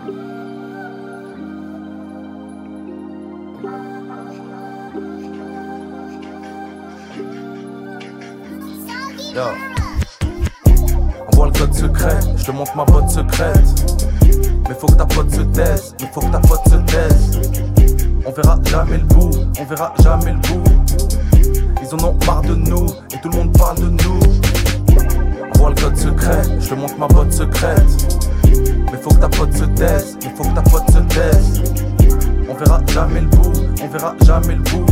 Yo. Envoie le code secret, je te montre ma botte secrète. Mais faut que ta pote se taise, mais faut que ta pote se taise. On verra jamais le bout, on verra jamais le bout. Ils en ont marre de nous, et tout le monde parle de nous. Envoie le code secret, je te montre ma botte secrète. Mais faut que ta pote se taise, faut que ta pote se taise. On verra jamais le bout, on verra jamais le bout.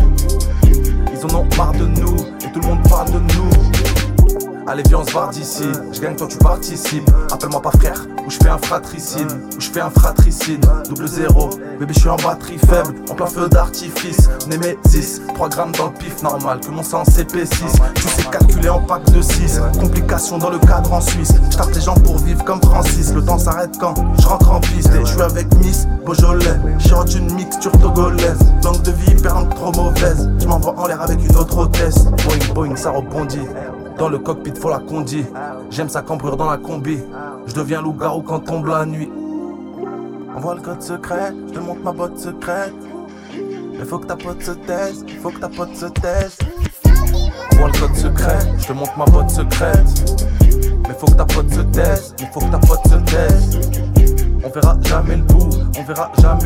Ils en ont marre de nous, Allez viens on se barre d'ici, je gagne toi tu participes. Appelle-moi pas frère, ou je fais un fratricide. Ou je fais un fratricide, double zéro. Bébé je suis en batterie faible, en plein feu d'artifice. Némésis, 3 grammes dans le pif normal Que mon sang CP6, tu sais calculer en pack de 6 Complications dans le cadre en Suisse. Je les gens pour vivre comme Francis. Le temps s'arrête quand je rentre en piste. Et je suis avec Miss Beaujolais. J'ai une mixture togolaise. Langue de vie hyper trop mauvaise. Je m'envoie en l'air avec une autre hôtesse. Boing boing ça rebondit dans le cockpit, faut la condi. J'aime sa cambrure dans la combi. Je deviens loup-garou quand tombe la nuit. Envoie le code secret, je te montre ma botte secrète. Mais faut que ta pote se taise, faut que ta pote se taise. Envoie le code secret, je te montre ma botte secrète. Mais faut que ta pote se taise, faut que ta pote se taise. On verra jamais le bout, on verra jamais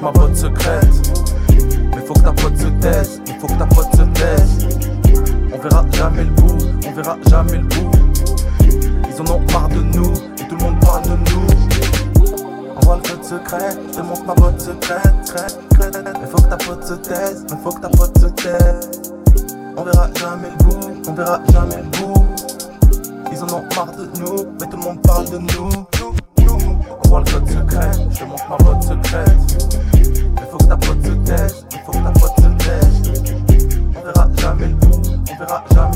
ma botte secrète. Mais faut que ta pote se taise, il faut que ta pote se taise. On verra jamais le bout, on verra jamais le bout. Ils en ont marre de nous, et tout le monde parle de nous. Envoie le code secret, je te montre ma botte secrète. Mais faut que ta pote se taise, mais faut que ta pote se taise. On verra jamais le bout, on verra jamais le bout. Ils en ont marre de nous, mais tout le monde parle de nous. Jamais